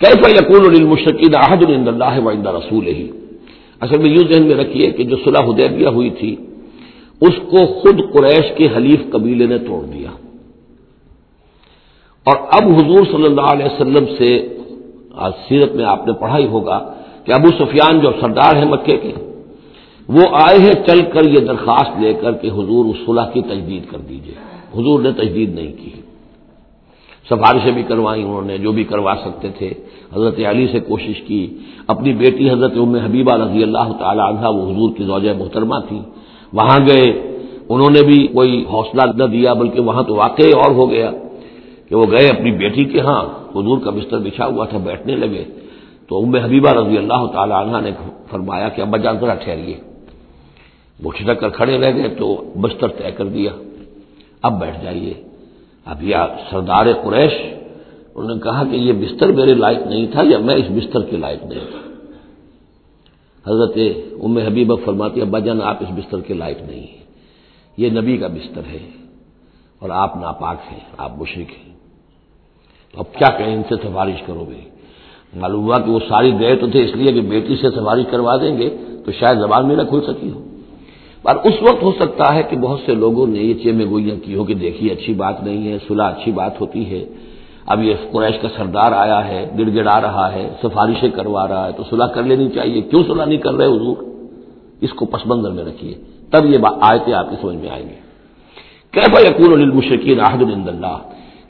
کیسا یقون المشقین احد الند اللہ و رسول ہی اصل میں یوں ذہن میں رکھیے کہ جو صلاح حدیبیہ ہوئی تھی، اس کو خود قریش کے حلیف قبیلے نے توڑ دیا۔ اور اب حضور صلی اللہ علیہ وسلم سے، آج سیرت میں آپ نے پڑھا ہی ہوگا کہ ابو سفیان جو سردار ہیں مکے کے، وہ آئے ہیں چل کر یہ درخواست لے کر کہ حضور اس صلح کی تجدید کر دیجیے۔ حضور نے تجدید نہیں کی۔ سفارشیں بھی کروائی انہوں نے، جو بھی کروا سکتے تھے۔ حضرت علی سے کوشش کی۔ اپنی بیٹی حضرت ام حبیبہ رضی اللہ تعالی عنہ، وہ حضور کی زوجہ محترمہ تھی۔ وہاں گئے۔ انہوں نے بھی کوئی حوصلہ نہ دیا، بلکہ وہاں تو واقعی اور ہو گیا کہ وہ گئے اپنی بیٹی کے ہاں۔ حضور کا بستر بچھا ہوا تھا، بیٹھنے لگے۔ تو ام حبیبہ رضی اللہ تعالی عنہ نے فرمایا کہ ابا جان ذرا ٹھہریے۔ وہ چھٹک کر کھڑے رہ گئے تو بستر طے کر دیا۔ اب بیٹھ جائیے۔ اب یہ سردار قریش، انہوں نے کہا کہ یہ بستر میرے لائق نہیں تھا یا میں اس بستر کے لائق نہیں تھا۔ حضرت ام حبیبہ فرماتی ابا جان، آپ اس بستر کے لائق نہیں ہیں۔ یہ نبی کا بستر ہے اور آپ ناپاک ہیں، آپ مشرق ہیں۔ تو اب کیا کہیں ان سے سفارش کرو گے؟ معلوم ہوا کہ وہ ساری گئے تو تھے، اس لیے کہ بیٹی سے سفارش کروا دیں گے تو شاید زبان میں نہ کھل سکی ہو۔ پر اس وقت ہو سکتا ہے کہ بہت سے لوگوں نے یہ چیمے گوئیاں کی ہو کہ دیکھیے اچھی بات نہیں ہے، صلح اچھی بات ہوتی ہے۔ اب یہ قریش کا سردار آیا ہے، گڑ گڑا رہا ہے، سفارشیں کروا رہا ہے، تو صلح کر لینی چاہیے۔ کیوں صلح نہیں کر رہے حضور؟ اس کو پس منظر میں رکھیے۔ تب یہ آیتیں آپ کی سمجھ میں آئیں گی۔ کیسا یقون المشرقین عہد الند اللہ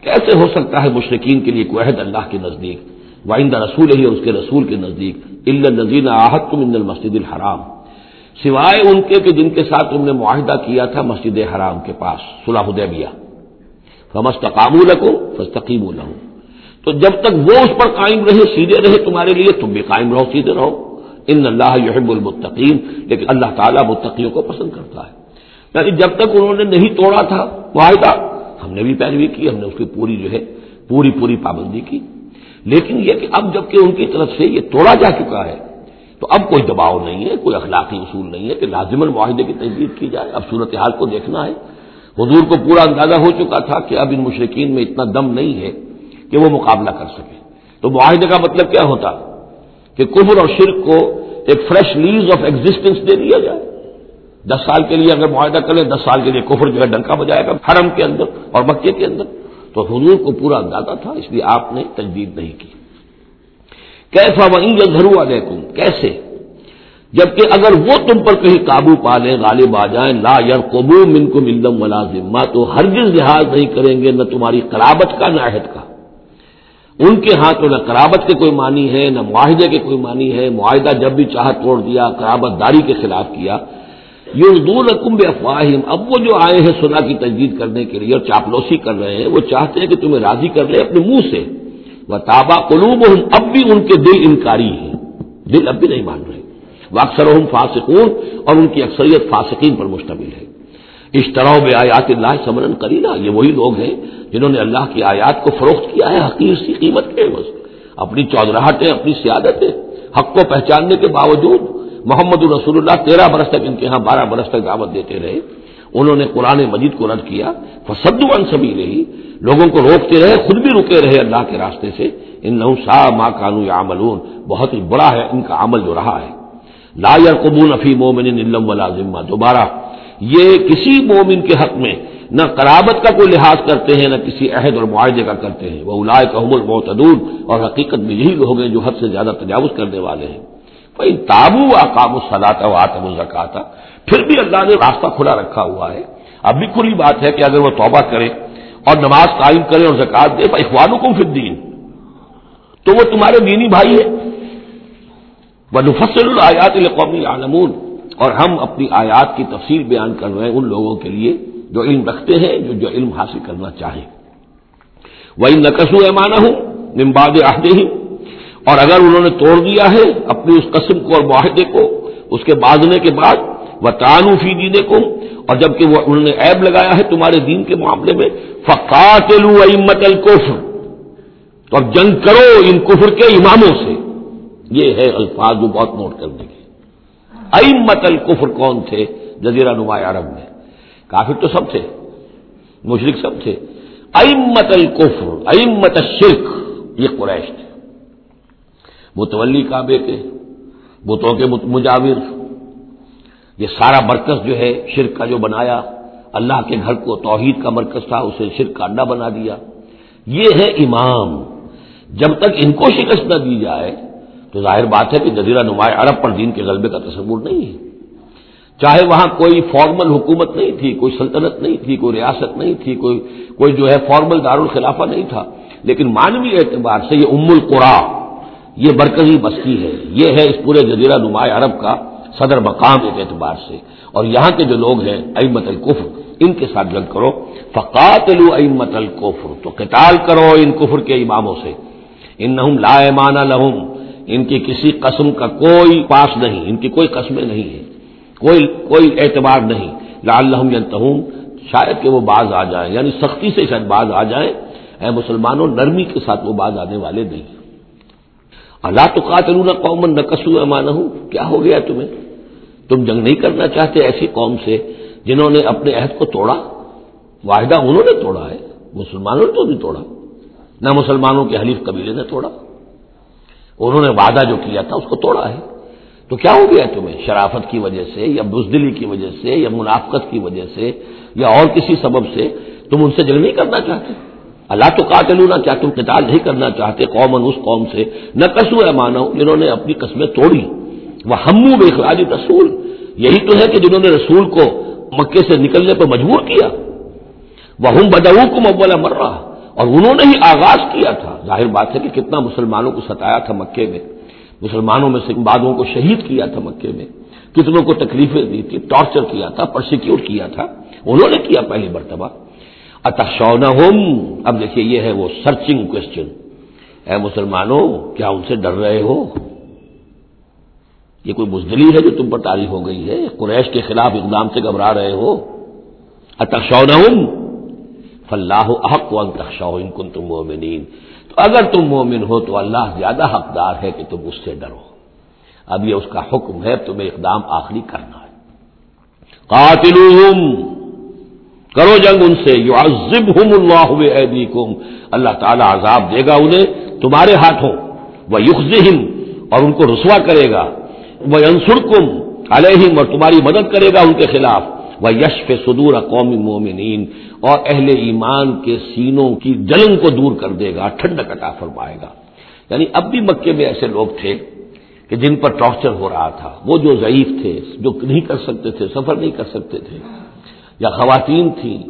کیسے ہو سکتا ہے مشرقین کے لیے کوئی عہد اللہ کے نزدیک؟ وائندہ رسول ہی اور اس کے رسول کے نزدیک۔ النزین آحد تم ان المسد الحرام۔ سوائے ان کے کہ جن کے ساتھ تم نے معاہدہ کیا تھا مسجد حرام کے پاس صلاح الدیبیہ فمستقام لکھو فستقیم لہو تو جب تک وہ اس پر قائم رہے، سیدھے رہے تمہارے لیے، تم بھی قائم رہو، سیدھے رہو۔ ان اللہ یحب المتقین لیکن اللہ تعالیٰ متقیوں کو پسند کرتا ہے۔ یعنی جب تک انہوں نے نہیں توڑا تھا معاہدہ، ہم نے بھی پیروی کی، ہم نے اس کی پوری جو ہے، پوری پوری پابندی کی۔ لیکن یہ کہ اب جبکہ ان کی طرف سے یہ توڑا جا چکا ہے تو اب کوئی دباؤ نہیں ہے، کوئی اخلاقی اصول نہیں ہے کہ لازمن معاہدے کی تجدید کی جائے۔ اب صورتحال کو دیکھنا ہے۔ حضور کو پورا اندازہ ہو چکا تھا کہ اب ان مشرقین میں اتنا دم نہیں ہے کہ وہ مقابلہ کر سکے تو معاہدے کا مطلب کیا ہوتا؟ کہ کفر اور شرک کو ایک فریش لیز آف ایگزٹینس دے دیا جائے۔ دس سال کے لیے اگر معاہدہ کرے دس سال کے لیے کفر جو ہے ڈنکا بجائے گا حرم کے اندر اور مکے کے اندر۔ تو حضور کو پورا اندازہ تھا، اس لیے آپ نے تجدید نہیں کی۔ کیسا وہیں گھروا دیکھوں کیسے؟ جبکہ اگر وہ تم پر کہیں قابو پا لیں، غالب آ جائیں، لا یار قبو من کو ملدم ملازم تو ہرگز لحاظ نہیں کریں گے، نہ تمہاری قرابت کا، نہ عہد کا۔ ان کے ہاں تو نہ قرابت کے کوئی معنی ہے، نہ معاہدے کے کوئی معنی ہے۔ معاہدہ جب بھی چاہ توڑ دیا، قرابت داری کے خلاف کیا۔ یہ دون کمب افواہم اب وہ جو آئے ہیں سنا کی تجدید کرنے کے لیے اور چاپلوسی کر رہے ہیں، وہ چاہتے ہیں کہ تمہیں راضی کر لے اپنے منہ سے۔ وہ تابا قلوب اب بھی ان کے دل انکاری ہیں۔ دل اب بھی نہیں مان رہے۔ وہ اکثر فاسقون اور ان کی اکثریت فاسقین پر مشتمل ہے۔ اس طرح میں آیات اللہ سمرن کرینا یہ وہی لوگ ہیں جنہوں نے اللہ کی آیات کو فروخت کیا ہے، حقیر سی قیمت کے بس اپنی چودراہٹیں، اپنی سیادتیں، حق کو پہچاننے کے باوجود محمد الرسول اللہ تیرہ برس تک ان کے ہاں بارہ برس تک دعوت دیتے رہے۔ انہوں نے قرآن مجید کو رد کیا فسد سبھی رہی لوگوں کو روکتے رہے، خود بھی رکے رہے اللہ کے راستے سے۔ ان نو سا ماں کانو یا بہت ہی بڑا ہے ان کا عمل جو رہا ہے۔ لا قبول افی مومن علم ولا ذمہ۔ دوبارہ، یہ کسی مومن کے حق میں نہ قرابت کا کوئی لحاظ کرتے ہیں، نہ کسی عہد اور معاہدے کا کرتے ہیں۔ وہ الائے کا حمل معتدون اور حقیقت میں یہی لوگ ہیں جو حد سے زیادہ تجاوز کرنے والے ہیں۔ بھائی تابو آکام و صلاح و آتم الزکاتا پھر بھی اللہ نے راستہ کھلا رکھا ہوا ہے۔ اب بھی کھلی بات ہے کہ اگر وہ توبہ کرے اور نماز قائم کرے اور زکات دے اخوانوں کو پھر دین تو وہ تمہارے دینی بھائی ہے نفسل الآیات القومی عالمون اور ہم اپنی آیات کی تفصیل بیان کر رہے ہیں ان لوگوں کے لیے جو علم رکھتے ہیں، جو جو علم حاصل کرنا چاہیں۔ وہی نقص ایمانہ ہوں نمباد آہدے ہی اور اگر انہوں نے توڑ دیا ہے اپنی اس قسم کو اور معاہدے کو، اس کے باندھنے کے بعد وہ تعانفی دینے کو اور جبکہ وہ انہوں نے عیب لگایا ہے تمہارے دین کے معاملے میں فقات الکفر۔ تو اب جنگ کرو ان کفر کے اماموں سے۔ یہ ہے الفاظ جو بہت نوٹ کرنے کے امت الکفر کون تھے؟ جزیرہ نما عرب میں۔ کافر تو سب تھے مشرق سب تھے۔ امت القفر امت الشرک، یہ قریش تھے۔ متولی کعبے کے، بتوں کے مجاور۔ یہ سارا مرکز جو ہے شرک کا جو بنایا، اللہ کے گھر کو توحید کا مرکز تھا، اسے شرک کا اڈا بنا دیا۔ یہ ہے امام۔ جب تک ان کو شکست نہ دی جائے، تو ظاہر بات ہے کہ جزیرہ نمایاں عرب پر دین کے غلبے کا تصور نہیں ہے۔ چاہے وہاں کوئی فارمل حکومت نہیں تھی، کوئی سلطنت نہیں تھی، کوئی ریاست نہیں تھی، کوئی کوئی جو ہے فارمل دارالخلافہ نہیں تھا۔ لیکن مانوی اعتبار سے یہ ام القرا، یہ مرکزی بستی ہے۔ یہ ہے اس پورے جزیرہ نمایاں عرب کا صدر مقام ایک اعتبار سے۔ اور یہاں کے جو لوگ ہیں امت القفر ان کے ساتھ جنگ کرو۔ فقات امت القفر تو قتال کرو ان کفر کے اماموں سے۔ ان لا مانا لہم، ان کی کسی قسم کا کوئی پاس نہیں، ان کی کوئی قسمیں نہیں ہیں۔ کوئی کوئی اعتبار نہیں۔ لال لحم شاید کہ وہ باز آ جائیں یعنی سختی سے شاید باز آ جائیں۔ اے مسلمانوں، نرمی کے ساتھ وہ باز آنے والے نہیں۔ اللہ تو قاتل نہ قومن نہ کسو امان کیا ہو گیا تمہیں؟ تم جنگ نہیں کرنا چاہتے ایسی قوم سے جنہوں نے اپنے عہد کو توڑا؟ واحدہ انہوں نے توڑا ہے، مسلمانوں نے تو بھی توڑا، نہ مسلمانوں کے حلیف قبیلے نے توڑا۔ انہوں نے وعدہ جو کیا تھا اس کو توڑا ہے۔ تو کیا ہو گیا تمہیں؟ شرافت کی وجہ سے یا بزدلی کی وجہ سے یا منافقت کی وجہ سے یا اور کسی سبب سے تم ان سے جنگ نہیں کرنا چاہتے؟ اللہ تو قاتلو نہ کیا تم قتال نہیں کرنا چاہتے قوم اس قوم سے؟ نہ کسو ہے مانو، جنہوں نے اپنی قسمیں توڑی۔ وہ ہمو بے خراج رسول۔ یہی تو ہے کہ جنہوں نے رسول کو مکے سے نکلنے پر مجبور کیا۔ وہ ہم بدو کو مبلا مر رہا اور انہوں نے ہی آغاز کیا تھا۔ ظاہر بات ہے کہ کتنا مسلمانوں کو ستایا تھا مکے میں۔ مسلمانوں میں سے بعدوں کو شہید کیا تھا مکے میں۔ کتنوں کو تکلیفیں دی تھی، ٹارچر کیا تھا، پرسیکیوٹ کیا تھا۔ انہوں نے کیا پہلی مرتبہ۔ اتشون اب دیکھیے، یہ ہے وہ سرچنگ کوشچن اے مسلمانوں، کیا ان سے ڈر رہے ہو؟ یہ کوئی بزدلی ہے جو تم پر تعریف ہو گئی ہے؟ قریش کے خلاف اقدام سے گھبرا رہے ہو۔ اتشون فلاح احق و ان کن تم مومنین۔ تو اگر تم مومن ہو تو اللہ زیادہ حقدار ہے کہ تم اس سے ڈرو۔ اب یہ اس کا حکم ہے، تمہیں اقدام آخری کرنا ہے۔ قاتل کرو جنگ ان سے۔ یو عزب ہوں اللہ اللہ تعالیٰ عذاب دے گا انہیں، تمہارے ہاتھوں۔ وہ یوز اور ان کو رسوا کرے گا۔ وہ انسر کم علیہم اور تمہاری مدد کرے گا ان کے خلاف۔ وہ یشف صدور قومی مومنین اور اہل ایمان کے سینوں کی جلن کو دور کر دے گا ٹھنڈ کٹا فرمائے گا۔ یعنی اب بھی مکے میں ایسے لوگ تھے کہ جن پر ٹارچر ہو رہا تھا۔ وہ جو ضعیف تھے، جو نہیں کر سکتے تھے، سفر نہیں کر سکتے تھے، یا خواتین تھیں،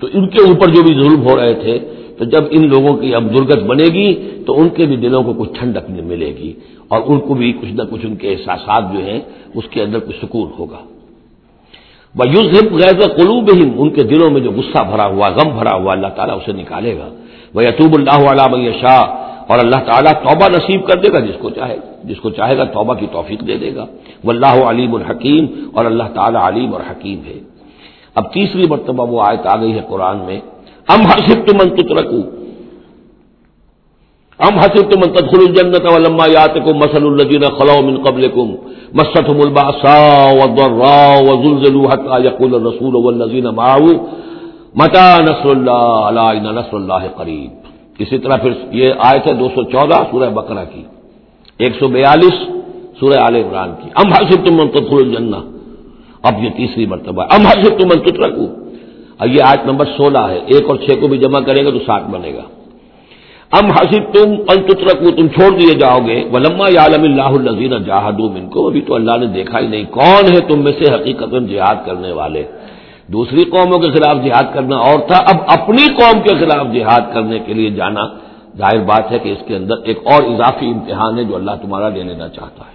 تو ان کے اوپر جو بھی ظلم ہو رہے تھے تو جب ان لوگوں کی اب درگت بنے گی تو ان کے بھی دلوں کو کچھ ٹھنڈک ملے گی اور ان کو بھی کچھ نہ کچھ ان کے احساسات جو ہیں اس کے اندر کچھ سکون ہوگا۔ وہ یوز غیر قلوب ہی ان کے دلوں میں جو غصہ بھرا ہوا، غم بھرا ہوا، اللہ تعالیٰ اسے نکالے گا۔ وہ یتوب اللہ علیہ شاہ اور اللہ تعالیٰ توبہ نصیب کر دے گا جس کو چاہے، جس کو چاہے گا توبہ کی توفیق دے دے گا۔ وہ اللہ علیم الحکیم اور اللہ تعالیٰ علیم اور حکیم ہے۔ اب تیسری مرتبہ وہ آیت آ گئی ہے قرآن میں۔ ام حسب تم رکو ام حسب تم ان تدخل الجنت ولما یاتکم مثل الذین خلو من قبلکم مستهم الباساء والضراء وزلزلوا حتى يقول الرسول والذین معه، متى نصر الله؟ الا ان نصر الله قریب اسی طرح پھر یہ آیت ہے دو سو چودہ سورہ بقرہ کی۔ ایک سو بیالیس سورہ آل عمران کی۔ ام حسب تم ان تدخل الجنہ اب یہ تیسری مرتبہ۔ ام حسب تم ان تترکو اور یہ آج نمبر سولہ ہے، ایک اور چھ کو بھی جمع کرے گا تو سات بنے گا۔ ام حسب تم انترکو تم چھوڑ دیے جاؤ گے۔ ولما عالم اللہ النزین جہاد ان کو ابھی تو اللہ نے دیکھا ہی نہیں کون ہے تم میں سے حقیقت جہاد کرنے والے۔ دوسری قوموں کے خلاف جہاد کرنا اور تھا، اب اپنی قوم کے خلاف جہاد کرنے کے لیے جانا۔ ظاہر بات ہے کہ اس کے اندر ایک اور اضافی امتحان ہے جو اللہ تمہارا لے لینا چاہتا ہے۔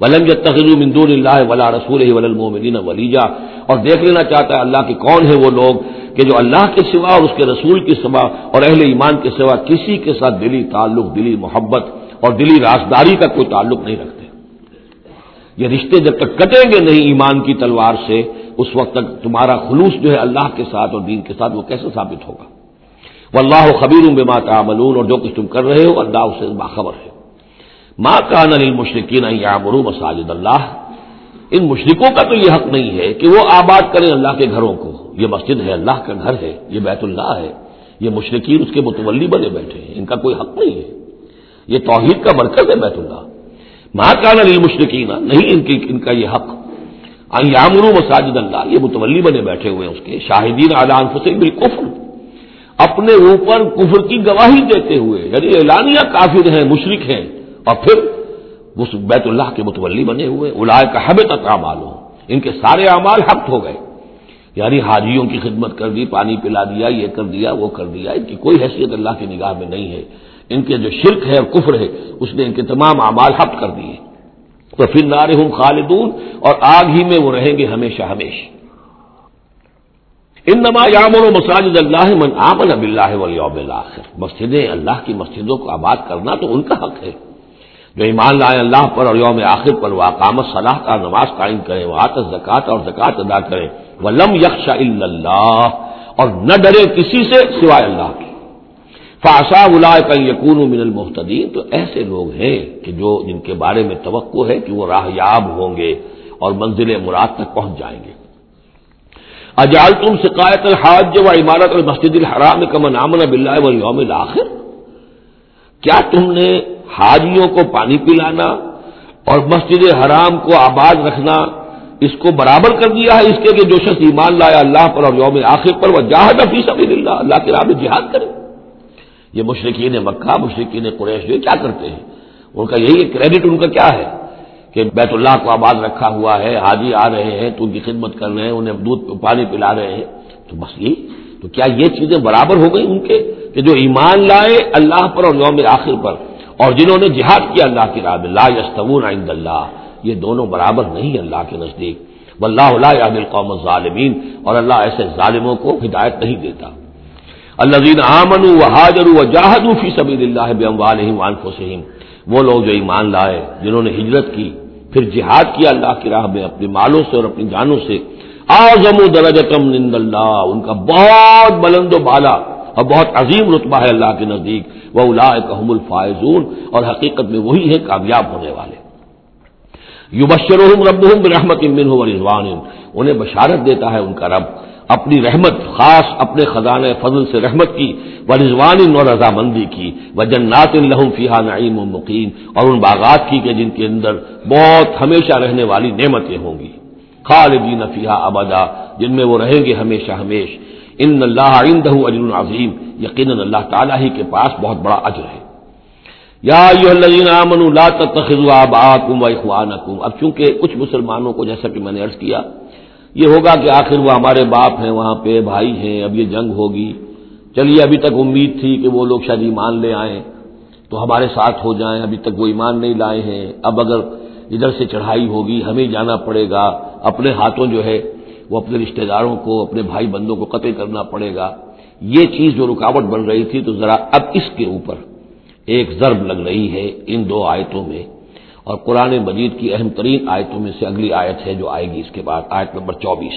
ولم تخلو مندور اللہ ولا رسول ولمین ولیجا اور دیکھ لینا چاہتا ہے اللہ کے کون ہے وہ لوگ کہ جو اللہ کے سوا اور اس کے رسول کے سوا اور اہل ایمان کے سوا کسی کے ساتھ دلی تعلق، دلی محبت اور دلی رازداری کا کوئی تعلق نہیں رکھتے۔ یہ رشتے جب تک کٹیں گے نہیں ایمان کی تلوار سے، اس وقت تک تمہارا خلوص جو ہے اللہ کے ساتھ اور دین کے ساتھ وہ کیسے ثابت ہوگا؟ وہ اللہ خبیر بما تعملون اور جو کچھ تم کر رہے ہو اللہ اس سے باخبر ہے۔ ماں کا نل مشرقین یا مساجد اللہ ان مشرقوں کا تو یہ حق نہیں ہے کہ وہ آباد کریں اللہ کے گھروں کو. یہ مسجد ہے، اللہ کا گھر ہے، یہ بیت اللہ ہے، یہ مشرقین اس کے متولی بنے بیٹھے ہیں، ان کا کوئی حق نہیں ہے. یہ توحید کا مرکز ہے بیت اللہ. ماں کان علی مشرقین نہیں ان کی، ان کا یہ حق. یامر مساجد اللہ، یہ متولی بنے بیٹھے ہوئے اس کے. شاہدین اعلان فسین بالکفر. اپنے اوپر کفر کی گواہی دیتے ہوئے یعنی اعلانیہ کافر ہیں مشرق ہیں اور پھر اس بیت اللہ کے متولی بنے ہوئے الائے کا حب تک ہو ان کے سارے اعمال حق ہو گئے۔ یعنی حاجیوں کی خدمت کر دی، پانی پلا دیا، یہ کر دیا، وہ کر دیا، ان کی کوئی حیثیت اللہ کی نگاہ میں نہیں ہے۔ ان کے جو شرک ہے اور کفر ہے، اس نے ان کے تمام اعمال حق کر دیے۔ تو پھر نار ہوں خالدون، اور آگ ہی میں وہ رہیں گے ہمیشہ ہمیشہ ان نما یامر و مساجد اللہ من آمن اب اللہ ولیوم الآخر مسجدیں اللہ کی مسجدوں کو آباد کرنا تو ان کا حق ہے۔ جو ایمان لائے اللہ پر اور یوم آخر پر وہ اقامت صلاح کا نماز قائم کرے، وہ آتش زکات اور زکوٰۃ ادا کرے۔ وہ لم یکشا اللہ اور نہ ڈرے کسی سے سوائے اللہ کی فاشا الا کا یقون من المحتدین تو ایسے لوگ ہیں کہ جو جن کے بارے میں توقع ہے کہ وہ راہ یاب ہوں گے اور منزل مراد تک پہنچ جائیں گے۔ اجال تم شکایت الحاج و عمارت المسجد الحرام کا منامن بلّہ و یوم الآخر؟ کیا تم نے حاجیوں کو پانی پلانا اور مسجد حرام کو آباد رکھنا، اس کو برابر کر دیا ہے، اس کے کہ جو شخص ایمان لایا اللہ پر اور یوم آخر پر وہ جہاد فی سبیل اللہ اللہ کے راہ میں جہاد کرے۔ یہ مشرقین مکہ مشرقین قریش جو کیا کرتے ہیں؟ ان کا یہی کریڈٹ ان کا کیا ہے؟ کہ بیت اللہ کو آباد رکھا ہوا ہے، حاجی آ رہے ہیں، تو ان کی خدمت کر رہے ہیں، انہیں دودھ، پانی پلا رہے ہیں۔ تو بس یہ، تو کیا یہ چیزیں برابر ہو گئی ان کے؟ کہ جو ایمان لائے اللہ پر اور یوم آخر پر اور جنہوں نے جہاد کیا اللہ کی راہ لا یستون عند اللہ، یہ دونوں برابر نہیں اللہ کے نزدیک۔ و اللہ علیہ قوم ظالمین اور اللہ ایسے ظالموں کو ہدایت نہیں دیتا۔ اللہ دین آمن و حاجر و جاہد فی سبیل اللہ بم والم وہ لوگ جو ایمان لائے، جنہوں نے ہجرت کی، پھر جہاد کیا اللہ کی راہ میں اپنی مالوں سے اور اپنی جانوں سے۔ آزم و درجتم نند اللہ، ان کا بہت بلند و بالا۔ اور بہت عظیم رتبہ ہے اللہ کے نزدیک وہ الا الفائزون، اور حقیقت میں وہی ہے کامیاب ہونے والے۔ یو بشر رب رحمت امن رضوان انہیں بشارت دیتا ہے ان کا رب۔ اپنی رحمت، خاص اپنے خزانہ فضل سے رحمت کی و رضوان اور رضامندی کی۔ و جنات الحم فیحا نعیم و مقیم اور ان باغات کی کہ جن کے اندر بہت ہمیشہ رہنے والی نعمتیں ہوں گی۔ خالدین فیحا ابدا، جن میں وہ رہیں گے ہمیشہ ہمیشہ ان اللہ عندہ اجر عظیم. یقیناً اللہ تعالیٰ ہی کے پاس بہت بڑا اجر ہے. یا لا تتخذوا آباءکم و اخوانکم. اب چونکہ کچھ مسلمانوں کو جیسا کہ میں نے عرض کیا، یہ ہوگا کہ آخر وہ ہمارے باپ ہیں، وہاں پہ بھائی ہیں، اب یہ جنگ ہوگی. چلیے، ابھی تک امید تھی کہ وہ لوگ شاید ایمان لے آئیں، تو ہمارے ساتھ ہو جائیں، ابھی تک وہ ایمان نہیں لائے ہیں. اب اگر ادھر سے چڑھائی ہوگی، ہمیں جانا پڑے گا، اپنے ہاتھوں جو ہے وہ اپنے رشتہ داروں کو، اپنے بھائی بندوں کو قتل کرنا پڑے گا۔ یہ چیز جو رکاوٹ بن رہی تھی تو ذرا اب اس کے اوپر ایک ضرب لگ رہی ہے ان دو آیتوں میں۔ اور قرآن مجید کی اہم ترین آیتوں میں سے اگلی آیت ہے جو آئے گی اس کے بعد، آیت نمبر چوبیس۔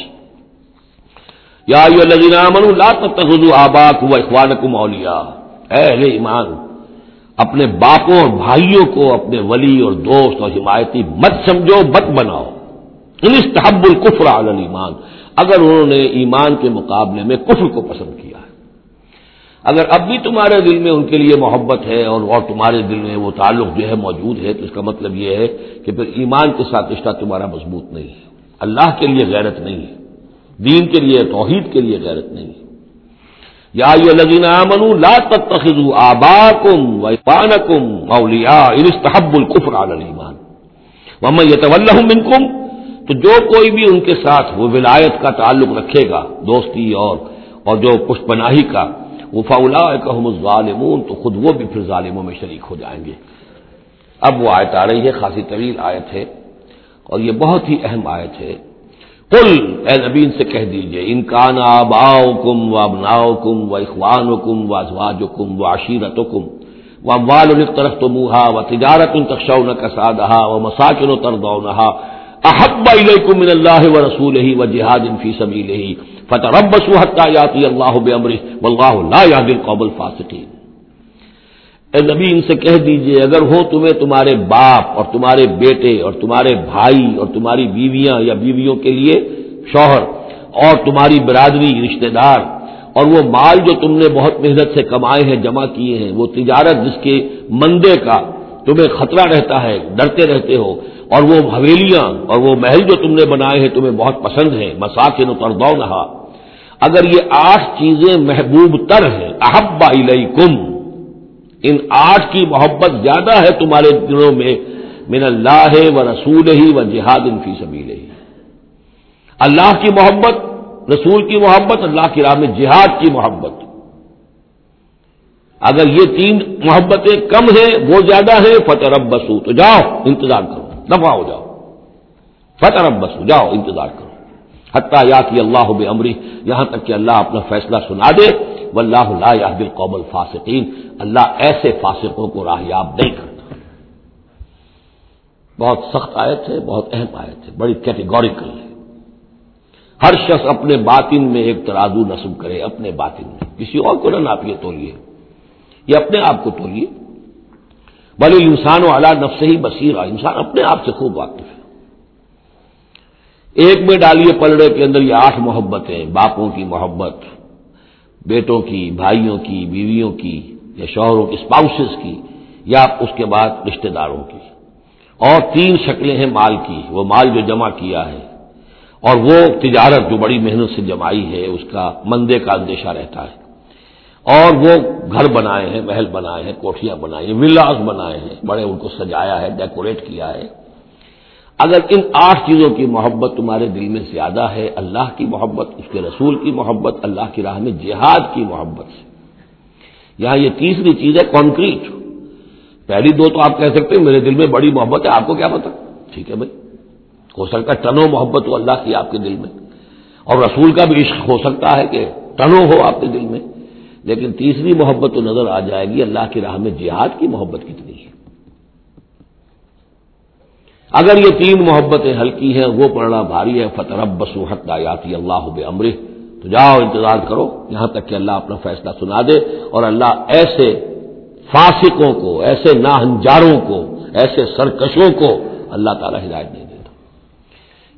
یا آبا کو اخوان کو مولیا اہل ایمان، اپنے باپوں اور بھائیوں کو، اپنے ولی اور دوست اور حمایتی مت سمجھو، مت بناؤ۔ انستحب القفر علی ایمان اگر انہوں نے ایمان کے مقابلے میں کفر کو پسند کیا ہے، اگر اب بھی تمہارے دل میں ان کے لیے محبت ہے اور اور تمہارے دل میں وہ تعلق جو ہے موجود ہے، تو اس کا مطلب یہ ہے کہ پھر ایمان کے ساتھ رشتہ تمہارا مضبوط نہیں ہے۔ اللہ کے لیے غیرت نہیں ہے، دین کے لیے، توحید کے لیے غیرت نہیں ہے۔ یا لذین من لا تخذ آبا کم وان کم مولیا انستحب القفر علی ایمان محمد یہ منکم تو جو کوئی بھی ان کے ساتھ وہ ولایت کا تعلق رکھے گا، دوستی اور اور جو پشت پناہی کا، وہ فاؤلا ظالمون تو خود وہ بھی پھر ظالموں میں شریک ہو جائیں گے۔ اب وہ آیت آ رہی ہے، خاصی طویل آیت ہے، اور یہ بہت ہی اہم آیت ہے۔ کل اے نبین سے کہہ دیجیے انکان آباؤ کم و ابناؤ کم و اخوان کم و ازواج کم و عشیرت کم و اموال طرف تو منہا و تجارت ان تخشو نہ کسادہ و مساکن و تردو احب الیکم من اللہ و رسول ہی و جہاد فی سبیل ہی فتربصوا حتى یاتی اللہ بامرہ واللہ لا یهدی القوم الفاسقین۔ اے نبی، ان سے کہہ دیجیے، اگر ہو تمہیں تمہارے باپ اور تمہارے بیٹے اور تمہارے بھائی اور تمہاری بیویاں یا بیویوں کے لیے شوہر اور تمہاری برادری، رشتہ دار اور وہ مال جو تم نے بہت محنت سے کمائے ہیں، جمع کیے ہیں، وہ تجارت جس کے مندے کا تمہیں خطرہ رہتا ہے، ڈرتے رہتے ہو اور وہ حویلیاں اور وہ محل جو تم نے بنائے ہیں تمہیں بہت پسند ہیں، مساکن تردو نہا اگر یہ آٹھ چیزیں محبوب تر ہیں احبا کم ان آٹھ کی محبت زیادہ ہے تمہارے دلوں میں، من اللہ و رسول ہی و جہاد ان فی سبیل ہی اللہ کی محبت، رسول کی محبت، اللہ کی راہ میں جہاد کی محبت۔ اگر یہ تین محبتیں کم ہیں، وہ زیادہ ہیں فتح رب بسو تو جاؤ، انتظار کرو۔ دفاع ہو جاؤ۔ فتح رب بسو جاؤ، انتظار کرو۔ حتیٰ یا کہ اللہ بے امری یہاں تک کہ اللہ اپنا فیصلہ سنا دے۔ و اللہ اللہ قوبل فاسقین اللہ ایسے فاسقوں کو راہیاب نہیں کرتا۔ بہت سخت آیت ہے، بہت اہم آیت ہے، بڑی کیٹیگوریکل ہے۔ ہر شخص اپنے باطن میں ایک ترازو نصب کرے، اپنے باطن میں۔ کسی اور کو نہ ناپیے تولیے، یہ اپنے آپ کو تولیے۔ بھلے انسان و اعلیٰ نفس ہی بصیر انسان اپنے آپ سے خوب واقف ہے۔ ایک میں ڈالیے پلڑے کے اندر یہ آٹھ محبتیں، باپوں کی محبت، بیٹوں کی، بھائیوں کی، بیویوں کی، یا شوہروں کی اسپاؤسز کی، یا اس کے بعد رشتہ داروں کی۔ اور تین شکلیں ہیں مال کی۔ وہ مال جو جمع کیا ہے۔ اور وہ تجارت جو بڑی محنت سے جمائی ہے، اس کا مندے کا اندیشہ رہتا ہے۔ اور وہ گھر بنائے ہیں، محل بنائے ہیں کوٹیاں بنائی ہیں، ولاس بنائے ہیں۔ بڑے ان کو سجایا ہے، ڈیکوریٹ کیا ہے۔ اگر ان آٹھ چیزوں کی محبت تمہارے دل میں زیادہ ہے، اللہ کی محبت، اس کے رسول کی محبت، اللہ کی راہ میں جہاد کی محبت سے۔ یہاں یہ تیسری چیز ہے کانکریٹ پہلی دو تو آپ کہہ سکتے ہیں، میرے دل میں بڑی محبت ہے، آپ کو کیا پتا؟ ٹھیک ہے بھائی۔ ہو سکتا ہے ٹنو محبت ہو اللہ کی آپ کے دل میں۔ اور رسول کا بھی عشق ہو سکتا ہے کہ ٹنو ہو آپ کے دل میں۔ لیکن تیسری محبت تو نظر آ جائے گی، اللہ کی راہ میں جہاد کی محبت کتنی ہے۔ اگر یہ تین محبتیں ہلکی ہیں، وہ پڑھنا بھاری ہے فتح بسو حق آیاتی اللہ امرح تو جاؤ، انتظار کرو، یہاں تک کہ اللہ اپنا فیصلہ سنا دے اور اللہ ایسے فاسقوں کو، ایسے ناہنجاروں کو، ایسے سرکشوں کو اللہ تعالی ہدایت نہیں دیتا۔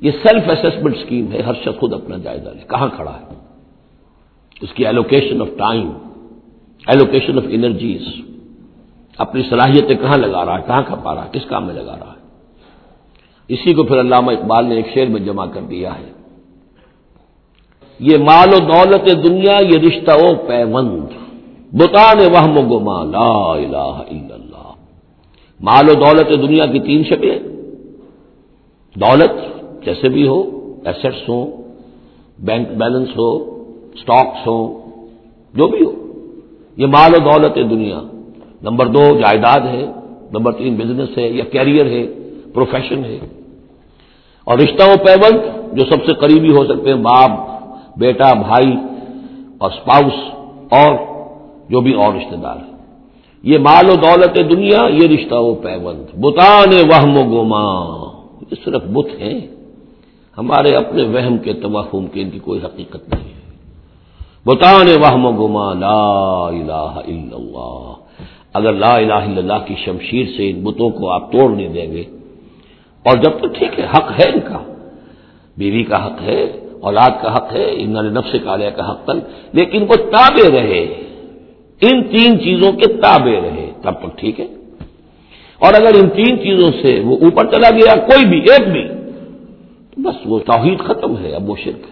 یہ سیلف اسسمنٹ اسکیم ہے، ہر شخص خود اپنا جائزہ لے، کہاں کھڑا ہے؟ اس کی allocation of time allocation of energies اپنی صلاحیتیں کہاں لگا رہا ہے؟ کہاں کھپا رہا ہے؟ کس کام میں لگا رہا ہے؟ اسی کو پھر علامہ اقبال نے ایک شعر میں جمع کر دیا ہے۔ یہ مال و دولت دنیا یہ رشتہ و پیوند بتان وہم و گما لا الہ الا اللہ۔ مال و دولت دنیا کی تین شکلیں، دولت جیسے بھی ہو ایسٹس ہو بینک بیلنس ہو اسٹاکس ہو جو بھی ہو یہ مال و دولت دنیا۔ نمبر دو جائیداد ہے، نمبر تین بزنس ہے، یا کیریئر ہے، پروفیشن ہے۔ اور رشتہ و پیبند جو سب سے قریبی ہو سکتے ہیں، باپ، بیٹا، بھائی اور اسپاؤس اور جو بھی اور رشتے دار ہیں۔ یہ مال و دولت دنیا، یہ رشتہ و پیبند بتان وہم و گما یہ صرف بت ہیں۔ ہمارے اپنے وہم کے توہم کے ان کی کوئی حقیقت نہیں ہے۔ بتان وہم و گما لا الہ الا اللہ۔ اگر لا الہ الا اللہ کی شمشیر سے ان بتوں کو آپ توڑ نہیں دیں گے۔ اور جب تک ٹھیک ہے، حق ہے ان کا۔ بیوی کا حق ہے، اولاد کا حق ہے، ان نفس کالیہ کا حق تل لیکن وہ تابے رہے۔ ان تین چیزوں کے تابے رہے۔ تب تک ٹھیک ہے۔ اور اگر ان تین چیزوں سے وہ اوپر چلا گیا، کوئی بھی، ایک بھی، تو بس وہ توحید ختم ہے، اب وہ شرک ہے۔